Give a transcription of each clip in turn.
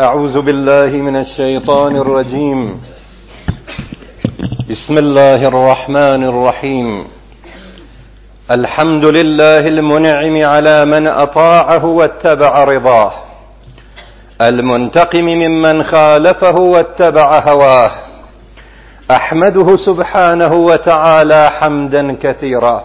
أعوذ بالله من الشيطان الرجيم بسم الله الرحمن الرحيم الحمد لله المنعم على من أطاعه واتبع رضاه المنتقم ممن خالفه واتبع هواه أحمده سبحانه وتعالى حمدا كثيرا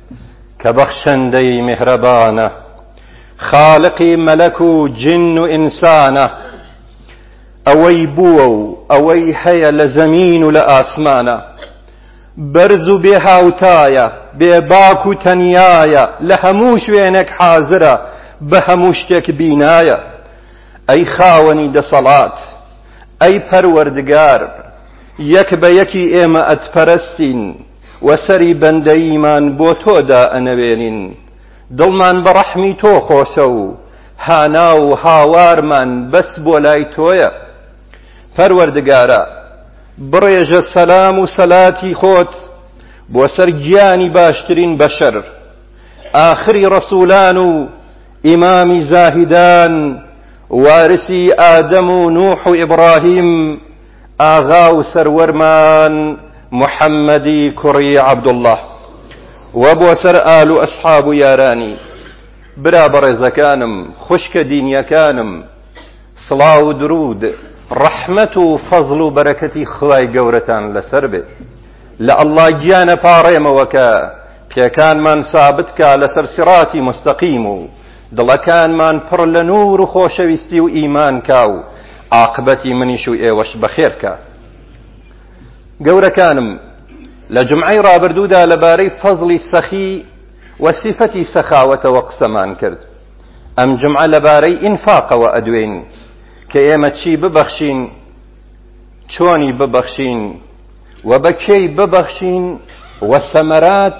کە بەخشندەی میهرەبانە خالقی مەلەک و جن و ئینسانە ئەوەی بووە و ئەوەی هەیە لە زەمین و لە ئاسمانە بەرز و بێ هاوتایە بێ باک و تەنیایە لە هەموو شوێنێک حازرە بە هەموو شتێک بینایە ئەی خاوەنی دەسەڵات ئەی پەروەردگار یەک بە یەکی ئێمە ئەتپەرستین وە سەری بەندەییمان بۆ تۆ دا ئەنەوێنین دڵمان بە ڕەحمی تۆ خۆشە و هانا و هاوارمان بەس بۆ لای تۆیە پەروەردگارە بڕێژە سەلام و سەلاتی خۆت بۆ سەر گیانی باشترین بەشەر ئاخری ڕەسوولان و ئیمامی زاهیدان وارسی ئادەم و نوح و ئیبراهیم ئاغا و سەروەرمان محەممەدی کوڕی عەبدوڵڵا و بۆ سەر ئال و ئەسحاب و یارانی برا بەڕێزەکانم خوشکە دینیەکانم سڵاو و درود ڕەحمەت و فەزڵ و بەرەکەتی خوای گەورەتان لەسەر بێت لە ئەللا گیانە پاڕێمەوە کە پێکانمان سابت کا لەسەر سڕاتی مستەقیم و دڵەکانمان پڕ لە نوور و خۆشەویستی و ئیمان کا و ئاقبەتی منیش و ئێوەش بەخێر کا گەورەکانم لە جمعی ڕابردوودا لەبارەی فەزڵی سەخی و سیفەتی سەخاوەتەوە قسەمان کرد ئەم جمعە لەبارەی ئینفاقەوە ئەدوێین کە ئێمە چی ببەخشین چۆنی ببەخشین و بەکێی ببەخشین و سەمەرات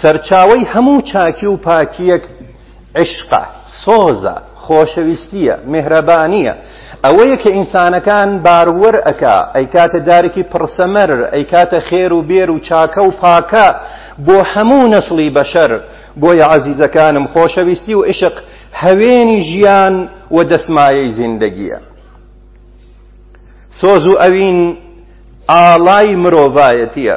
سەرچاوەی هەموو چاکی و پاکییەک عیشقە، سۆزە، خۆشەویستییە، میهرەبانییە، ئەوەیە کە ئینسانەکان بارور ئەکا، ئەیکاتە دارێکی پڕسەمەر، ئەیکاتە خێر و بێر و چاکە و پاکە بۆ هەموو نەسڵی بەشەر، بۆیە عەزیزەکانم خۆشەویستی و عیشق هەوێنی ژیان و دەسمایەی زیندەگییە. سۆز و ئەوین ئاڵای مرۆڤایەتییە.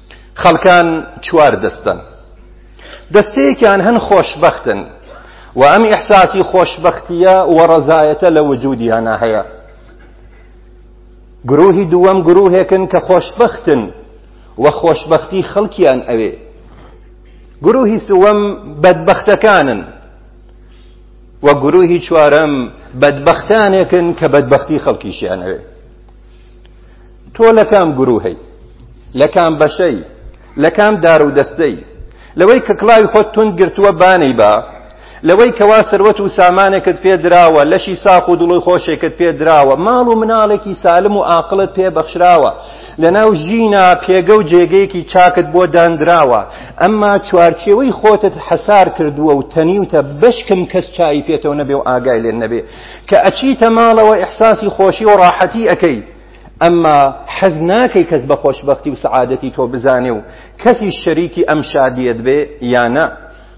خەڵکان چوار دەستەن، دەستەیەکیان هەن خۆشبەختن و ئەم ئیحساسی خۆشبەختیە و ڕەزایەتە لە وجودیانە هەیە. گروهی دووەم گروهێکن کە خۆشبەختن و خۆشبەختی خەڵکیان ئەوێ. گروهی سوەم بەدبەختەکانن و گروهی چوارەم بەدبەختانێکن کە بەدبەختی خەڵکیشیانەوێ. تۆ لە کام گروهەی لە کام بەشەی لە کام دار و دەستەی لەوەی کە کڵاوی خۆت توند گرتووە بانەی با لەوەی کەوا سەروەت و سامانێکت پێدراوە لەشی ساخ و دڵی خۆشێکت پێدراوە ماڵ و مناڵێکی سالم و ئاقلت پێ بەخشراوە لەناو ژینا پێگە و جێگەیەکی چاکت بۆ دانراوە ئەمما چوارچێوەی خۆتت حەسار کردووە و تەنیوتە بەشکم کەس چای پێتەوە نەبێ و ئاگای لێن نەبێ کە ئەچیتە ماڵەوە ئیحساسی خۆشی و ڕاحەتی ئەەکەی ئەمما حەز ناکەی کەس بە خۆشببختی و سەعادەتی تۆ بزانێ و کەسی شەریکی ئەم شادیت بێ یانە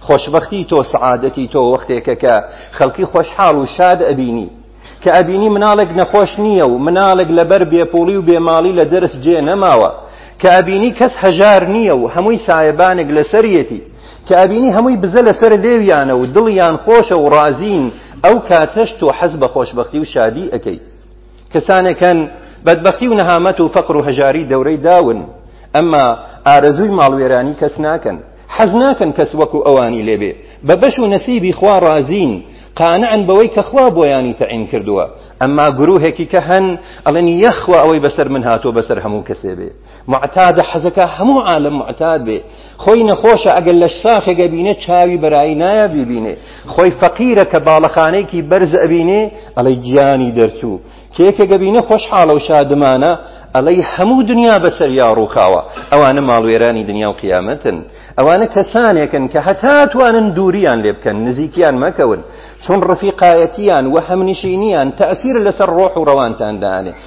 خۆشببختی تۆ سەعادەتی تۆ وەختێکە کە خەڵکی خۆشحاڵ و شاد ئەبینی کە ئەبینی مناڵێک نەخۆش نییە و مناڵێک لەبەر بێپۆڵی و بێماڵی لە دەرس جێ نەماوە کە ئەبینی کەس هەژار نییە و هەمووی سایەبانێک لەسەرەتی کە ئەبینی هەمووی بزە لەسەر لێویانە و دڵیان خۆشە و ڕازین ئەو کاتەش تۆ حەز بە خۆشببختی و شادی ئەەکەی کەسانێکەن بەدبختی و نەهامەت و فەقر و هەژاری دەورەی داون ئەمما ئارەزووی ماڵوێرانی کەس ناکەن حەز ناکەن کەس وەکو ئەوانی لێبێ بە بەش و نەسیبی خوا ڕازین قانعن بەوەی کە خوا بۆیانی تەعین کردووە ئەمما گروهێکی کە هەن ئەڵێن یەخوا ئەوەی بەسەر من هاتۆ بەسەر هەموو کەسێ بێ معتادە حەزەکە هەموو عالم معتاد بێ خۆی نەخۆشە ئەگەر لەش ساخێک ئەبینێ چاوی بەرایی نایە بیبینێ خۆی فەقیرە کە باڵەخانێکی بەرز ئەبینێ ئەڵەی گیانی دەرچوو کێکە گەبینە خۆشحاڵە و شادمانە ئەڵەی هەموو دنیا بەسەر یا ڕووخاوە ئەوانە ماڵوێرانی دنیا و قیامەتن ئەوانە کەسانێکن کە هەتا توانن دووریان لێ بکەن نزیکیان مەکەون چون ڕفیقایەتیان و هەمنشینیان تەسیر لەسەر ڕۆح و ڕەوانتان دانێ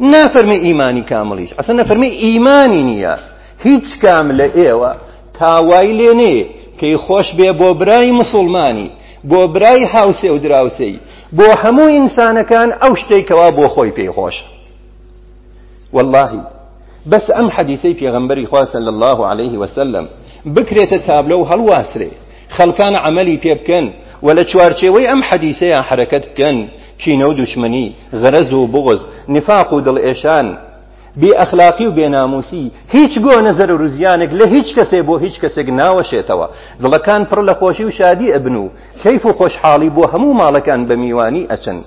نافەرمێ ئیمانی کامڵیش ئەسە نەفەرمی ئیمانی نییە هیچ کام لە ئێوە تاوای لێ نێ پێی خۆش بێ بۆ برای مسلمانی بۆ برای هاوسێ و دراوسەی بۆ هەموو ئینسانەکان ئەو شتێک کەوا بۆ خۆی پێی خۆش واللهی بەس ئەم حەدیسەی پێغەمبەری خوا صلی الله عليه وسلم بکرێتە تابلۆ و هەڵواسرێ خەڵکان عملی پێ بکەن و لە چوارچێوەی ئەم حەدیسەیە حرەکەت بکەن کینە و دوشمنی، غەرەز و بوغز، نیفاق و دڵئێشان، بێ ئەخلاقی و بێ ناموسی، هیچ گۆنە زەرەر و زیانێک لە هیچ کەسێ بۆ هیچ کەسێک ناوەشێتەوە، دڵەکان پڕ لە خۆشی و شادی ئەبن و کەیف و خۆشحاڵی بۆ هەموو ماڵەکان بە میوانی ئەچن.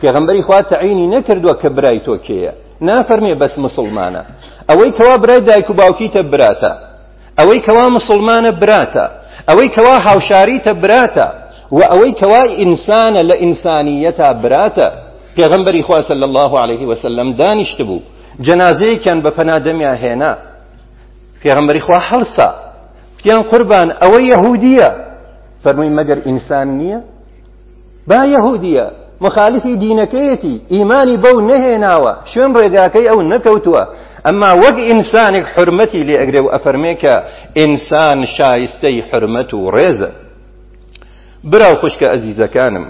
پێغەمبەری خوا تەعینی نەکردووە کە برای تۆ کێیە، نافەرمێ بەس موسڵمانە، ئەوەی کەوا برای دایک و باوکیتە براتە، ئەوەی کەوا مسوڵمانە براتە، ئەوەی کەوا هاوشاریتە براتە، وە ئەوەی کەوا ئینسانە لە ئینسانیەتا براتە، پێغەمبەری خوا صلی اللە علیه وسلم دانیشتبوو جەنازەیەکیان بە پەنا دەمیا هێنا پێغەمبەری خوا هەڵسا پیان قوربان ئەوە یەهودیە فەرمووی مەگەر ئینسان نییە با یەهودیە مخالفی دینەکەیەتی ئیمانی بەو نەهێناوە شوێن ڕێگاکەی ئەو نەکەوتووە ئەمما وەک ئینسانێک حرمەتی لێ ئەگرێ و ئەفەرمێ کە ئینسان شایستەی حرمەت و ڕێزە برا و خوشکە ئەزیزەکانم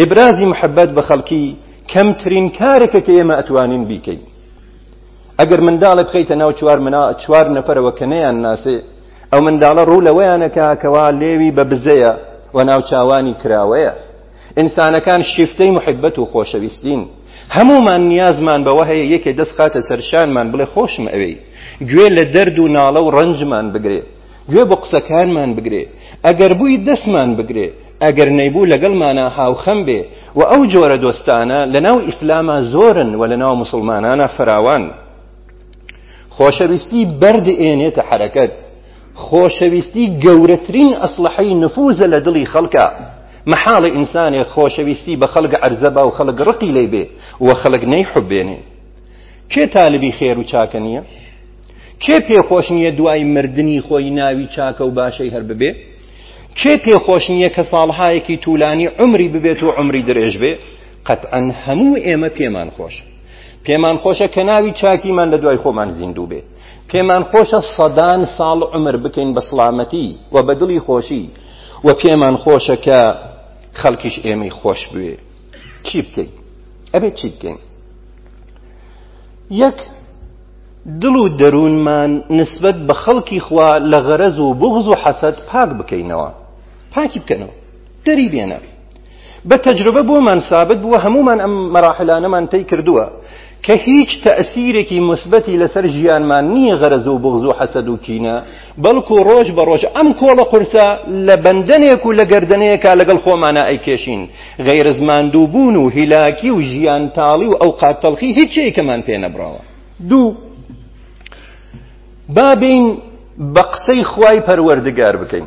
ئیبرازی محەبەت بە خەڵکی کەمترین کارێکە کە ئێمە ئەتوانین بیکەین ئەگەر منداڵێ بخیتە ناو چوار منا چوار نەفرەوە کە نەیان ناسێ ئەو منداڵە ڕوو لەوەیانە کە کەوا لێوی بە بزەیە و ناوچاوانی کراوەیە ئینسانەکان شیفتەی محبەت و خۆشەویستین هەمومان نیازمان بەوە هەیە یەکێ دەست خاتە سەرشانمان بڵێ خۆشم ئەوێی گوێ لە دەرد و ناڵە و ڕەنجمان بگرێ گوێ بۆ قسەکانمان بگرێ ئەگەر بووی دەستمان بگرێ ئەگەر نەیبوو لەگەڵمانە هاوخەم بێ و ئەو جۆرە دۆستانە لە ناو ئیسلامە زۆرن و لە ناو مسلمانانە فراوان خۆشەویستی بەرد ئێنێتە حرەکەت خۆشەویستی گەورەترین ئەسلحەی نفوزە لە دڵی خەڵکە محاڵە ئینسانێک خۆشەویستی بە خەڵک عەرزە با و خەڵک ڕقی لێ بێ و خەڵک نەی حبێنێ کێ تالبی خێر و چاکە نییە کێ پێخۆش نییە دوای مردنی خۆی ناوی چاکە و باشەی هەر ببێ کێ پێخۆش نییە کە ساڵهایەکی توولانی عمری ببێت و عمری درێژ بێ قەتعەن هەموو ئێمە پێمان خۆش پێمان خۆشە کە ناوی چاکیمان لە دوای خۆمان زیندوو بێ پێمان خۆشە سەدان ساڵ عمر بکەین بە سڵامەتی و بە دڵی خۆشی و پێمان خۆشە کە خەڵکیش ئێمەی خۆش بوێ چی بکەین ئەبێ چی بکەین یەک دڵ و دەروونمان نسبت بە خەڵکی خوا لە غەرەز و بغز و حەسەد پاک بکەینەوە پاکی بکەنەوە دەری بێنە بە تەجروبە بۆمان سابت بووە هەمومان ئەم مەراحلانەمان تەی کردووە کە هیچ تەسیرێکی مثبەتی لەسەر ژیانمان نییە غەرەز و بغز و حەسەد و کینە بەڵکو ڕۆژ بە ڕۆژ ئەم کۆڵە قورسە لە بەندەنێک و لە گردنەیەکە لەگەڵ خۆمانە ئەیکێشین غەیرزماندوو بوون و هیلاکی و ژیان تاڵی و ئەو قاتەڵخی هیچێکەمان پێ نەبراوە دوو بابین بە قسەی خوای پەروەردگار بکەین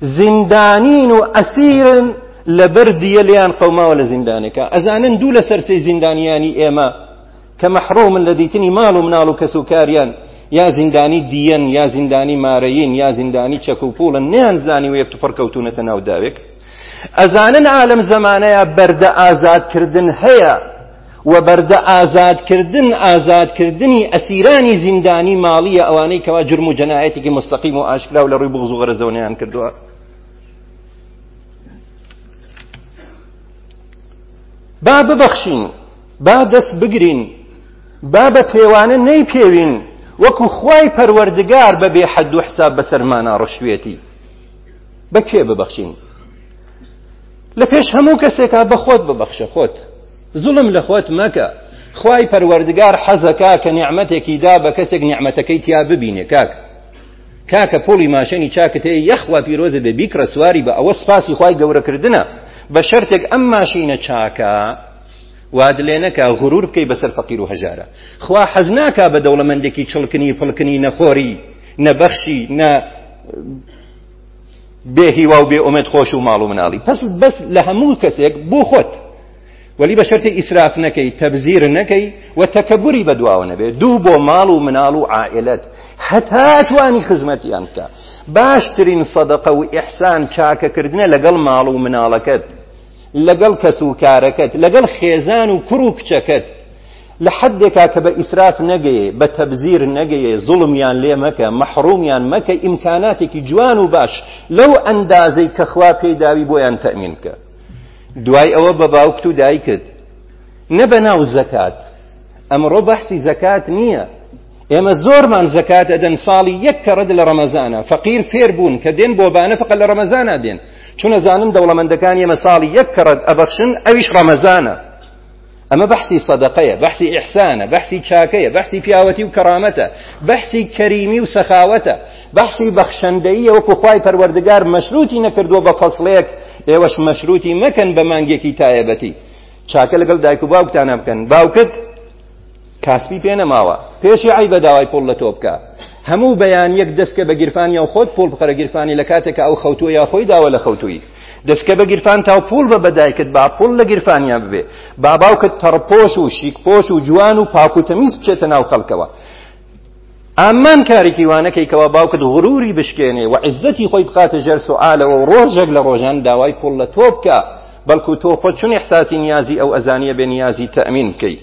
زیندانین و ئەسیرن لەبەر دیە لێیان قەوماوە لە زیندانەکە ئەزانن دوو لە سەرسەی زیندانیانی ئێمە کە مەحڕومن لە دیتنی ماڵ و مناڵ و کەس و کاریان یا زیندانی دیەن یا زیندانی مارەین یا زیندانی چەک و پوڵن نیان زانی و یەکتو پڕکەوتونەتە ناو داوێک ئەزانن عالم زەمانەیە بەردە ئازادکردن هەیە و بەردە ئازادکردن ئازادکردنی ئەسیرانی زیندانی ماڵیە ئەوانەی کەوا جرم و جەنایەتێکی مستەقیم و ئاشکرا و لە ڕووی بغز و غەرەزەونیان کردووە با ببەخشین با دەست بگرین با بە پێوانە نەی پێوین وەکو خوای پەروەردگار بە بێ حەد و حساب بەسەرمانە ڕشوێتی بە کێ ببەخشین لە پێش هەموو کەسێکا بە خۆت ببەخشە خۆت زوڵم لە خۆت مەکە خوای پەروەردگار حەزەکە کە نیعمەتێکی دا بە کەسێک نیعمەتەکەی تیا ببینێ کاک کاکە پۆڵی ماشێنی چاکت هەیە یەخوا پیرۆزە بێ بیکرە سواری بە ئەوە سپاسی خوای گەورەکردنە بە شەرتێک ئەم ماشینە چاکە واد لێ نەکە غرور بکەی بەسەر فەقیر و هەژارە خوا حەز ناکا بە دەوڵەمەندێکی چڵکنی پڵکنی نەخۆری نەبەخشی نە بێ هیوا و بێ ئومێد خۆش و ماڵ و مناڵی پس بەس لە هەموو کەسێک بۆ خۆت وەلی بە شەرتی ئیسراف نەکەی تەبزیر نەکەی و تەکەبوری بەدواوە نەبێ دوو بۆ ماڵ و مناڵ و عائلەت هەتا توانی خزمەتیان بکە باشترین سەدەقە و ئیحسان چاکەکردنە لەگەڵ ماڵ و مناڵەکەت لەگەڵ کەس و کارەکەت لەگەڵ خێزان و کوڕ و کچەکەت لە حەدێکا کە بە ئیسراف نەگەیێ، بە تەبزیر نەگەیێ، زوڵمیان لێ مەکە، مەحڕوومیان مەکە، ئیمکاناتێکی جوان و باش لەو ئەندازەی کە خوا پێی داوی بۆیان تەئمین بکە. دوای ئەوە بە باوکت و دایکت نە بە ناو زەکات، ئەمڕۆ بەحسی زەکات نییە، ئێمە زۆرمان زەکات ئەدەن ساڵی یەک کەڕەد لە ڕەمەزانە، فەقیر فێر بوون کە دێن بۆ بانە فقە لە ڕەمەزانە دێن، چونە زانن دەوڵەمەندەکان ئێمە ساڵی یەک کەڕەد ئەبەخشن ئەویش ڕەمەزانە. ئەمە بەحسی سەدەقەیە بەحسی ئیحسانە بەحسی چاکەیە بەحسی پیاوەتی و کەڕامەتە بەحسی کەریمی و سەخاوەتە بەحسی بەخشەندەیە وەکو خی پەروەردگار مەشروتی نەکردووە بە فەصلێک ئێوەش مەشروتی مەکەن بە مانگێکی تایەبەتی چاکە لەگەڵ دایک و باوکتانە بکەن باوکت کاسپی پێ نەماوە پێشی عیبە داوای پوڵ لە تۆ بکە هەموو بەیانیەک دەستکە بە گیرفانی ئەو خۆت پوڵ بخەرە گیرفانی لە کاتێک ئەو خەوتووە یا خۆی داوە لە خەوتووی دەستکە بە گیرفان تا و پوڵ بە بەدایکت با پوڵ لە گیرفانیا ببێ با باوکت تەڕپۆش و شیکپۆش و جوان و پاک و تەمیز بچێتە ناو خەڵکەوە ئامان کارێکی وانەکەی کەوا باوکت غروری بشکێنێ و عزەتی خۆی بخاتە ژێر سوعالەوە و ڕۆژێک لە ڕۆژان داوای پوڵ لە تۆ بکە بەڵکو تۆ خۆ چون احساسی نیازی ئەو ئەزانیە بێ نیازی تەمین بکەیت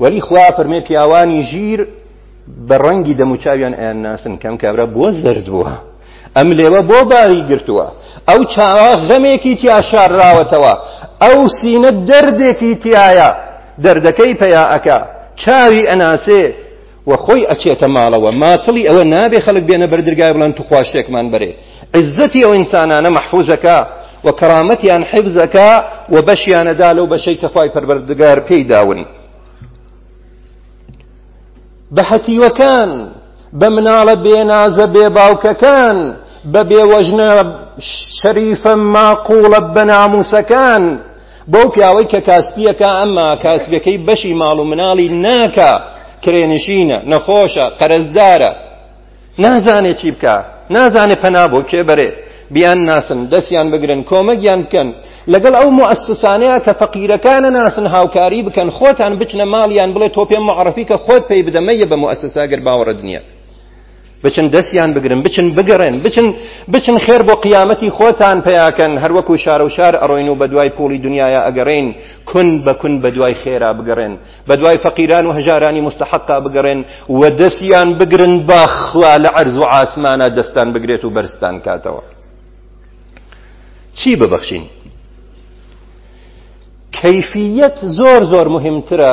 وەلی خوا فەرمێ پیاوانی ژیر بە ڕەنگی دەموچاویان ئەیان ناسن کەم کابرا بۆ زرد بووە ئەم لێوە بۆ باری گرتووە ئەو چاوە غەمێکی تیا شارراوەتەوە ئەو سینە دەردێکی تایە دەردەکەی پیا ئەکا چاوی ئەناسێ و خۆی ئەچێتە ماڵەوە ماتڵی ئەوە نابێ خەڵک بێنە بەردرگای بڵێن توخوا شتێکمان بەرێ عزەتی ئەو ئینسانانە مەحفوزەکە و کەرامەتیان حیفزەکە و بەشیانەدا لەو بەشەی کە خوای پەروەردگار پێی داون بە حەتیوەکان بە مناڵە بێنازە بێ باوکەکان بە بێوەژنە شەریفە ماقوڵە بە ناموسەکان بەو پیاوەی کە کاسپیەکە ئەمما کاسپیەکەی بەشی ماڵ و مناڵی ناکا کرێنشینە نەخۆشە قەرزدارە نازانێ چی بکە نازانێ پەنا بۆ کێ بەرێ بیان ناسن دەستیان بگرن کۆمەگیان بکەن لەگەڵ ئەو مؤسسانەیە کە فەقیرەکانە ناسن هاوکاری بکەن خۆتان بچنە ماڵیان بڵێ تۆ پێم معرفی کە خۆت پێی بدەمەیە بە مؤسساگەر باوەڕت نییە بچن دەستیان بگرن بچن بگەڕێن بچن بچن خێر بۆ قیامەتی خۆتان پیاکەن هەروەکو شارە و شار ئەڕۆین و بە دوای پۆڵی دنیاە ئەگەڕێن کون بە کون بە دوای خێرا بگەڕێن بە دوای فەقیران و هەژارانی مستحقا بگەڕێن و دەستیان بگرن باخوا لە عەرز و ئاسمانە دەستان بگرێت و بەرزتان کاتەوە چی ببەخشین کەفیەت زۆر زۆر مهمترە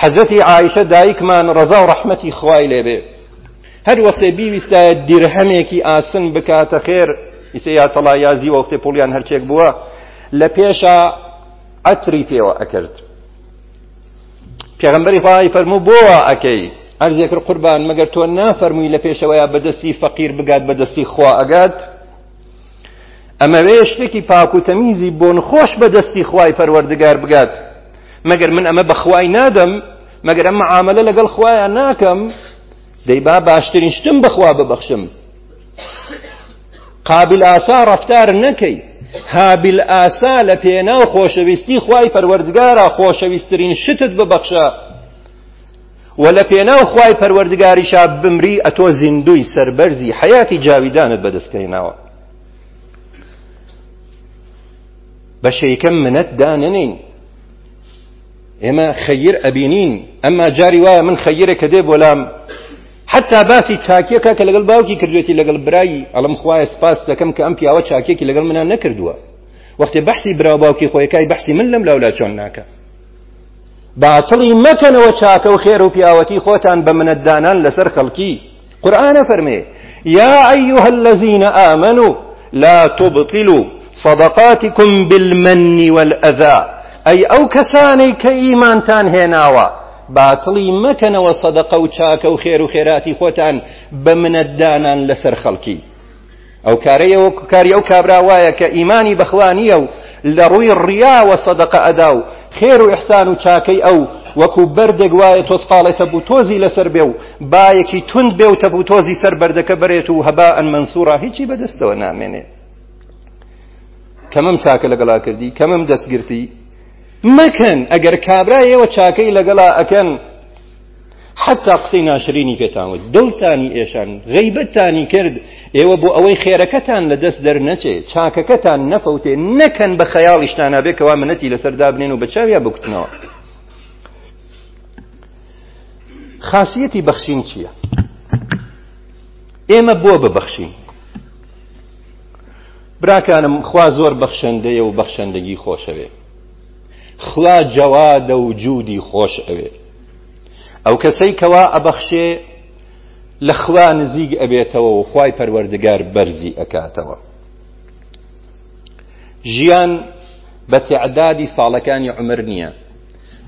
حەزەتی عیشە دایکمان ڕەزا و ڕەحمەتی خوای لێبێ هەر وەختێ بیویستایە دیرهەمێکی ئاسن بکاتە خێر ئیسە یا تەڵا یازی وەختێ پۆڵیان هەرچێک بووە لە پێشە عەتری پێوە ئەکرد پێغمبەری خوای فەرموو بۆوە ئەەکەی ئەرزێکر قوربان مەگەر تۆ نافەرمووی لە پێشەوەیە بەدەستی فەقیر بگات بەدەستی خوا ئەگات ئەمەوێ شتێکی پاک و تەمیزی بۆن خۆش بە دەستی خوای پەروەردگار بگات مەگەر من ئەمە بەخوای نادەم مەگەر ئەم عاملە لەگەڵ خوایان ناکەم دەی با باشترین شتم بەخوا ببەخشم قابل ئاسا ڕفتار نەکەی هابل ئاسا لە پێناو خۆشەویستی خوای پەروەردگارە خۆشەویستترین شتت ببەخشە وە لە پێناو خوای پەروەردگاریشا بمری ئەتۆ زیندووی سەربەرزی حەیاتی جاویدانت بەدەستکەیناوە بەشەیکەم منەت دانەنین ئێمە خەیر ئەبینین ئەمما جاری وایە من خەیرە کە دێ بۆلام حتا باسی چاکیەکە کە لەگەڵ باوکی کردوێتی لەگەڵ برایی ئەڵم خوایە سپاس دەکەم کە ئەم پیاوە چاکێکی لەگەڵ منان نەکردووە وەختێ بەحسی برا باوکی خۆیەکای بەحسی من لەم لاولا چۆن ناکە باتڵی مەکەنەوە چاکە و خێر و پیاوەتی خۆتان بە منەتدانان لەسەر خەڵکی قورآانە فەرمێ یا ئەیها الذین آمنوا لا تبطلوا صدقاتكم بالمن والأذى ئەی ئەو کەسانەی کە ئیمانتان هێناوە باتڵی مەکەنەوە سەدەقە و چاکە و خێر و خێراتی خۆتان بە منەتدانان لەسەر خەڵکی ئەو کارەیە وەکو کاری ئەو کابرا وایە کە ئیمانی بەخوا نییە و لە ڕووی ڕیاوە سەدەقە ئەدا و خێر و ئیحسان و چاکەی ئەو وەکو بەردێک وایە تۆزقاڵێ تەبوتۆزی لەسەر بێ و بایەکی توند بێ و تەبوتۆزی سەر بەردەکە بەرێت و هەبا ئەن مەنسوورا هیچی بەدەستەوە نامێنێ کەمم چاکە لەگەڵا کردی کەمم دەستگرتی مەکەن ئەگەر کابرا ئێوە چاکەی لەگەڵا ئەکەن حەتا قسەی ناشرینی پێتان وت دڵتانی ئێشان غەیبەتتانی کرد ئێوە بۆ ئەوەی خێرەکەتان لە دەست دەرنەچێ چاکەکەتان نەفەوتێ نەکەن بە خەیاڵیشتانە بێ کەوا منەتی لەسەر دابنێن و بەچاویا بکوتنەوە خاصیەتی بەخشین چییە؟ ئێمە بۆ ببەخشین براکانم خوا زۆر بەخشندەیە و بەخشندگی خۆشەوێ خوا جەوادە و جوودی خۆش ئەوێ ئەو کەسەی کەوا ئەبەخشێ لە خوا نزیک ئەبێتەوە و خوای پەروەردگار بەرزی ئەکاتەوە ژیان بە تعدادی ساڵەکانی عمر نییە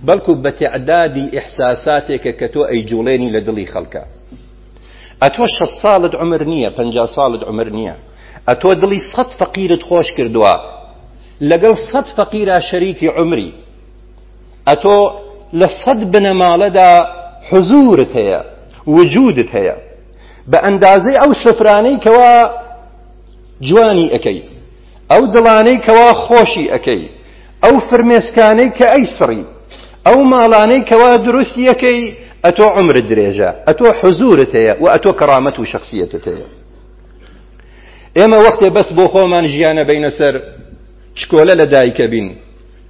بەڵکو بە تعدادی ئیحساساتێکە کە تۆ ئەی جوڵێنی لە دڵی خەڵکە ئەتۆ شە ساڵت عمر نییە پ ساڵت عمر نییە ئەتۆ دڵی سەد فەقیرت خۆش کردووە لەگەڵ سەد فەقیرا شەریکی عمری ئەتۆ لە سەد بنەماڵەدا حزورت هەیە وجودت هەیە بە ئەندازەی ئەو سفرانەی کەوا جوانی ئەەکەی ئەو دڵانەی کەوا خۆشی ئەەکەی ئەو فرمێسکانەی کە ئەی سڕی ئەو ماڵانەی کەوا دروست یەکەی ئەتۆ عمرت درێژە ئەتۆ حزورت هەیە و ئەتۆ کەڕامەت و شخصیتت هەیە ئێمە وەختێ بەس بۆ خۆمان ژیانە بینەسەر چکۆلە لە دایکە بین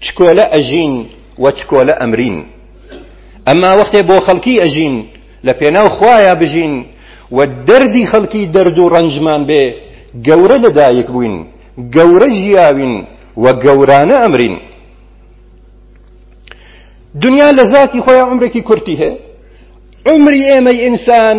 چکۆلە ئەژین و چکۆلە ئەمرین ئەما وەختێ بۆ خەڵکی ئەژین لە پێناو خوایە بژین و دەردی خەڵکی دەرد و ڕەنجمان بێ گەورە لەدایک بووین گەورە ژیاوین و گەورانە ئەمرین دنیا لە ذاتی خۆیان عمرێکی کورتی هەیە عمری ئێمەی ئینسان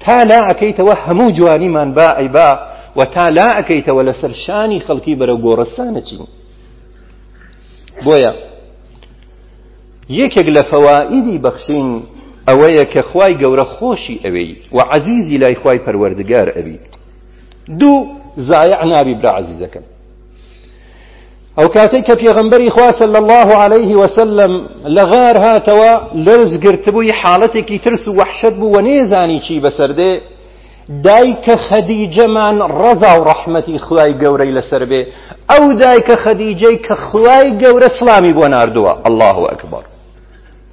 تا لا ئەکەیتەوە هەموو جوانیمان با ئەی با و تا لا ئەکەیتەوە لەسەر شانی خەڵکی بەرە گۆڕستانە چین بۆیە یەکێک لە فەوائیدی بەخشین ئەوەیە کە خوای گەورە خۆشی ئەوێی و عەزیزی لای خوای پەروەردگار ئەبی دوو زایع نابی برا عەزیزەکەم ئەو کاتێک کە پێغەمبەری خوا صلی الله عليه وسلم لە غار هاتەوە لەرز گرتبووی حاڵەتێکی ترس و وەحشەت بوو و نێزانی چی بەسەردێ دایکە خەدیجەمان ڕەزا و ڕەحمەتی خوای گەورەی لەسەر بێ ئەو دایکە خەدیجەی کە خوای گەورە سلامی بۆ ناردووە الله ئەکبەر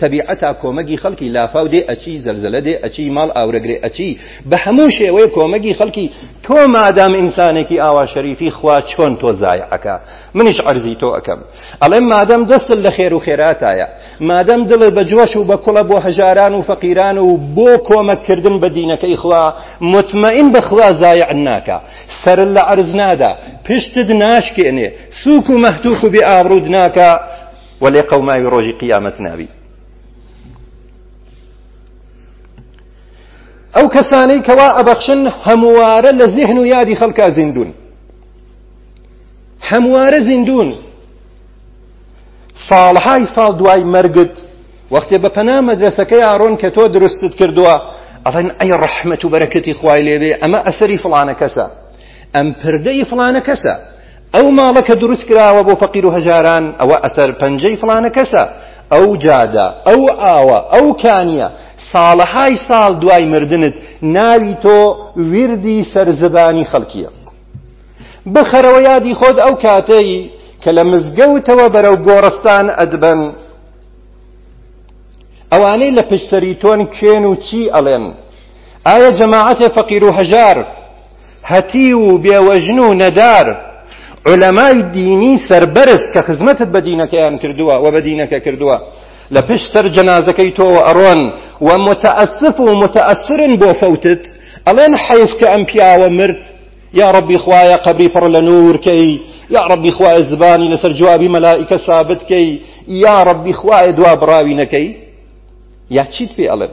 تەبیعەتا کۆمەگی خەڵکی لافاو دێ ئەچی زەلزەلە دێ ئەچی ماڵ ئاورەگرێ ئەچی بە هەموو شێوەیە کۆمەگی خەڵکی تۆ مادام ئینسانێکی ئاوا شەریفی خوا چۆن تۆ زایعەکە منیش عەرزی تۆ ئەکەم ئەڵێم مادەم دەست لە خێر و خێراتایە مادەم دڵێ بە جۆش و بە کوڵە بۆ هەژاران و فەقیران و بۆ کۆمەککردن بە دینەکەی خوا مطمئن بەخوا زایع ناکە سەر لە عەرز نادا پشتت ناشکێنێ سوک و مەهتوک و بێ ئابڕود ناکە و لێقەوماوی ڕۆژی قیامەت نابی ئەو کەسانەی کەوا ئەبەخشن هەموارە لە زیهن و یادی خەڵکا زیندون هەموارە زیندون ساڵهای ساڵ دوای مەرگت وەختێ بە پەنا مەدرسەکەی ئارۆن کە تۆ دروستت کردووە ئەڵێن ئەی ڕەحمەت و بەرەکەتی خوای لێبێ ئەمە ئەسەری فڵانە کەسە ئەم پردە ی فڵانە کەسە ئەو ماڵە کە دروست کراوە بۆ فەقیر و هەژاران ئەوە ئەسەر پەنجەی فڵانە کەسە ئەو جادە ئەو ئاوە ئەو کانیە ساڵەهای ساڵ دوای مردنت ناوی تۆ وردی سەرزبانی خەڵکیە بخەرەوە یادی خۆت ئەو کاتەی کە لە مزگەوتەوە بەرەو گۆڕستان ئەدبن ئەوانەی لە پشسەری تۆن کێن و چی ئەڵێن ئایا جەماعەتێ فەقیر و هەژار هەتیو و بێوەژن و نەدار علەمای دینی سەربەرز کە خزمەتت بە دینەکەیان کردووە و بە دینەکە کردووە لە پشت سەر جەنازەکەی تۆوە ئەڕۆن و متەئەسف و متەئەسرن بۆ فەوتت ئەڵێن حەیف کە ئەم پیاوە مرد یا ڕبی خوایە قەبری پڕ لە نورکەی یا ڕبی خوایە زبانی لەسەر جوابی مەلائیکە سابت کەی یا ڕبی خوایە دوا بڕاوی نەکەی یا چیت پێ ئەڵێن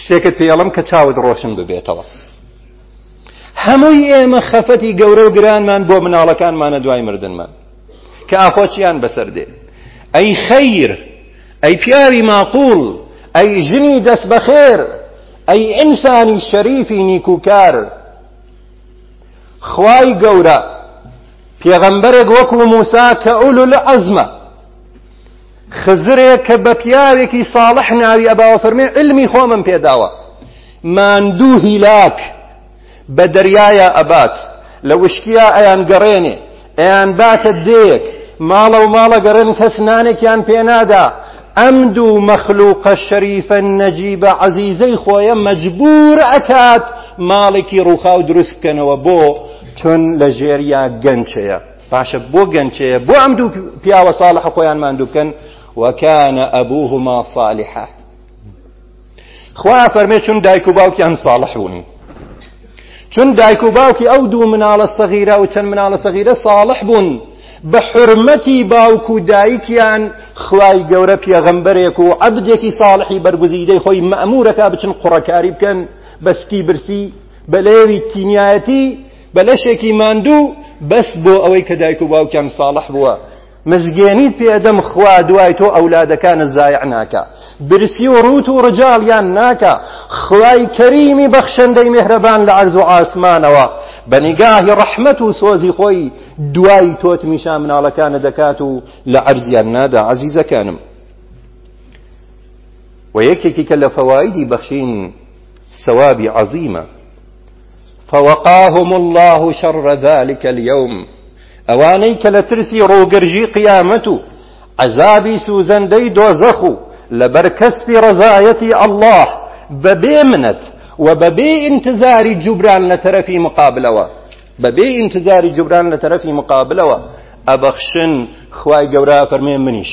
شتێکت پێڵم کە چاوت ڕۆشن ببێتەوە هەمووی ئێمە خەفەتی گەورە و گرانمان بۆ مناڵەکانمانە دوای مردنمان کە ئاخۆچیان بەسەر دێ ئەی خەیر ئەی پیاوی ماقول ئەی ژنی دەست بەخێر ئەی ئینسانی شەریفی نیکوکار خوای گەورە پێغەمبەرێک وەکو موسا کە ئولو لە ئەزمە خزرێک کە بە پیاوێکی ساڵح ناوی ئەباوە فەرمێ علمی خۆمم پێداوە ماندوو هیلاک بە دەریایە ئەبات لە وشکیا ئەیان گەڕێنێ ئەیان باتە دێک ماڵە و ماڵە گەڕێن کەس نانێکیان پێنادا ئەم دوو مەخلوقە شەریفە نەجیبە عەزیزەی خۆیە مەجبور ئەکات ماڵێکی ڕووخاو دروست بکەنەوە بۆ چۆن لە ژێریا گەنچەیە باشە بۆ گەنچەیە بۆ ئەم دوو پیاوە ساڵح خۆیان ماندوو بکەن وەکانە ئەبووهما ساڵحە خوا فەرمێ چون دایک و باوکیان ساڵح بوون چون دایک و باوکی ئەو دوو مناڵە سەغیرە و چەند مناڵە سەغیرە ساڵح بوون بە حرمەتی باوک و دایکیان خوای گەورە پێغەمبەرێک و عەبدێکی ساڵحی بەرگزیدەی خۆی مەمورەکە بچن قڕەکاری بکەن بەسکی برسی بە لێوی تینایەتی بە لەشێکی ماندوو بەس بۆ ئەوەی کە دایک و باوکیان ساڵح بووە مزگێنی پێدەم خوا دوای تۆ ئەولادەکانت زایع ناکە برسی و ڕوت و ڕجاڵیان ناکە خوای کەریمی بەخشەندەی مهرەبان لە عەرز و ئاسمانەوە بە نیگاهی ڕەحمەت و سۆزی خۆی دوای تۆت میشا مناڵەکانە دەکات و لە عەرزیان نادا عەزیزەکانم و یەکێکی کە لە فەوایدی بەخشین سەوابی عەزیمە فوقاهم الله شر ذلك اليوم ئەوانەی کە لە ترسی ڕووگرژی قیامەت و عەزابی سوزەندەی دۆزەخ و لەبەر کەسپی ڕەزایەتی ئەڵڵاه بەبێ منەت و بەبێ ئینتزاری جوبران لە تەرەفی مقابلەوە بەبێ ئینتزاری جوبران لە تەرەفی مقابلەوە ئەبەخشن خوای گەورە فەرمێ منیش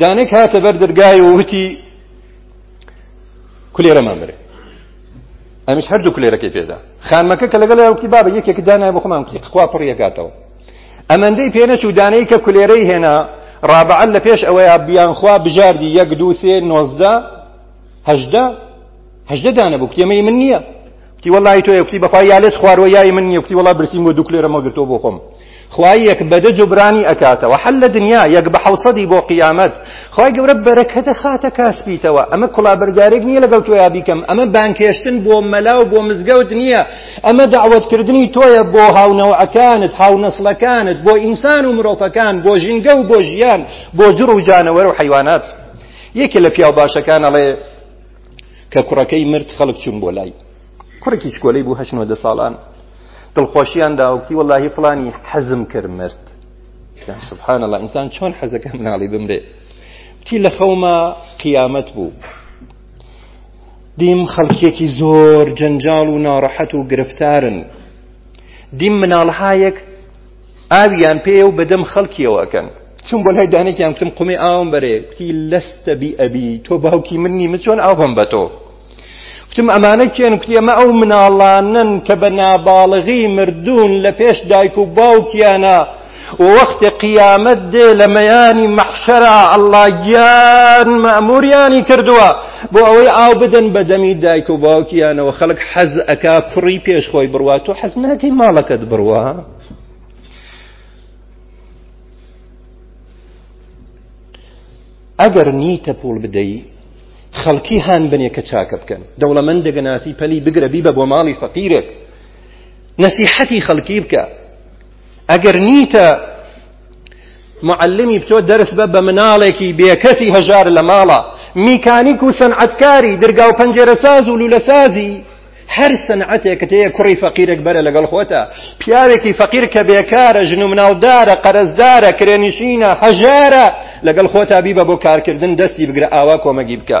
دانێک هاتە بەر دەرگای و وتی کولێرەمان برێ ئەمیش هەردوو کولێرەکەی پێدا خانمەکە کە لەگەڵ وتی بابە یەکێک دانای بۆ خۆمان کوتی خوا پڕیەکاتەوە ئەمەندەی پێنەچوو دانەی کە کولێرەی هێنا ڕابعە لە پێش ئەوەیە بیانخوا بژاردی یەک دوو سێ نۆزدە هەژدە هەژدە دانە بوو کێمەی من نییە گوتی وەڵی تۆ یەکتی بەخوای یا لێت خوارەوە یای من یەکتی وڵا برسیم بۆ دوکلێرەمە گرتۆ بۆ خۆم خوای یەک بەدە جوبرانی ئەکاتەوە حل لە دنیا یەک بە حوسەدی بۆ قیامەت خی گەورە بەرەکەتە خاتە کاسپیتەوە ئەمە کوڵابەردارێک نییە لەگەڵ تۆیا بیکەم ئەمە بانکێشتن بۆ مەلا و بۆ مزگەوت نییە ئەمە داوتکردنی تۆیە بۆ هاونەوەکانت هاونەسلەکانت بۆ ئینسان و مرۆڤەکان بۆ ژینگە و بۆ ژیان بۆ جڕ و جانەوەر و حیوانات یەکێ لە پیاو باشەکانەڵێ کە کوڕەکەی مرد خەڵک چوون بۆ لای کوڕێکی شکۆلەی بوو هەشت نۆدە ساڵان دڵخۆشیان داوتی وەڵاهی فڵانی حەزم کرد مرد سبحان الله ئینسان چۆن حەزەکە مناڵی بمرێ تی لە خەوما قیامەت بوو دیم خەڵکیەکی زۆر جەنجاڵ و ناڕەحەت و گرفتارن دیم مناڵهایەک ئاویان پێیە و بەدەم خەڵکیەوە ئەکەن چون بۆ لای دانێکیان گوتم قومێ ئاوم بەرێ گوتی لەستە بی ئەبی تۆ باوکی من نیمە چۆن ئاوم بە تۆ گوتم ئەمانە کێن گوتی ئەمە ئەو مناڵانن کە بە ناباڵغی مردوون لە پێش دایک و باوکیانە ووەختێ قیامەت دێ لە مەیانی مەحشەرا ئەڵڵا گیان مەموریانی کردووە بۆ ئەوەی ئاو بدەن بە دەمی دایک و باوکیانەوە خەڵک حەز ئەکا کوڕی پێش خۆی بڕوا تۆ حەز ناکەی ماڵەکەت بڕوا ئەگەر نیتە پوڵ بدەی خەڵکی هان بنێ کە چاکە بکەن دەوڵەمەند دەگەناسی پەلی بگرە بیبە بۆ ماڵی فەقیرێک نەسیحەتی خەڵکی بکە ئەگەر نیتە معلمی بچۆ دەرس بە بە مناڵێکی بێکەسی هەژار لە ماڵە میکانیک و سەنعەتکاری درگا و پەنجێرەساز و لولەسازی هەر سەنعەتێک کە تەیە کوڕی فەقیرێک بەرە لەگەڵ خۆتە پیاوێکی فەقیر کە بێکارە ژن و مناڵدارە قەرزدارە کرێنشینە هەژارە لەگەڵ خۆتا بیبە بۆ کارکردن دەستی بگرە ئاوا کۆمەگی بکە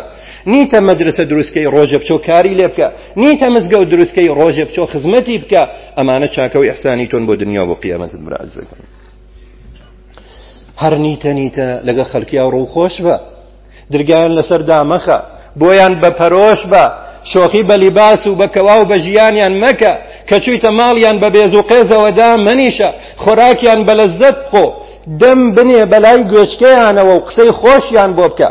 نیتە مەدرسە دروستکەی ڕۆژە بچۆ کاری لێ بکە نیتە مزگە و دروستکەی ڕۆژە بچۆ خزمەتی بکە ئەمانە چاکە و ئیحسانی تۆن بۆ دنیا بۆ قیامەتت برا ئەزەکەم هەر نیتە نیتە لەگە خەلکیا و ڕووخۆش بە درگایان لەسەر دامەخە بۆیان بە پەرۆش بە شۆخی بە لیباس و بە کەوا و بە ژیانیان مەکە کە چوویتە ماڵیان بە بێز و قێزەوەدا منیشە خۆراکیان بە لەزەت خۆ دەم بنێ بەلای گوێچکەیانەوە و قسەی خۆشیان بۆ بکە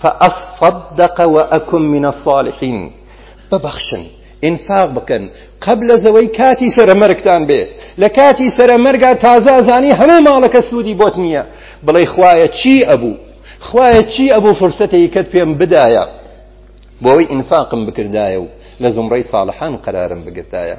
فاصدق واکن من الصالحین ببەخشن ئینفاق بکەن قەب لە زەوەی کاتی سەرە مەرگتان بێ لە کاتی سەرە مەرگا تازازانی هەموو ماڵەکە سوودی بۆت نییە بڵێ خوایە چی ئەبوو خوایە چی ئەبوو فرسەتەی کەت پێم بدایە بۆی ئینفاقم بکردایە و لە زمڕەی ساڵحان قەرارم بگرتایە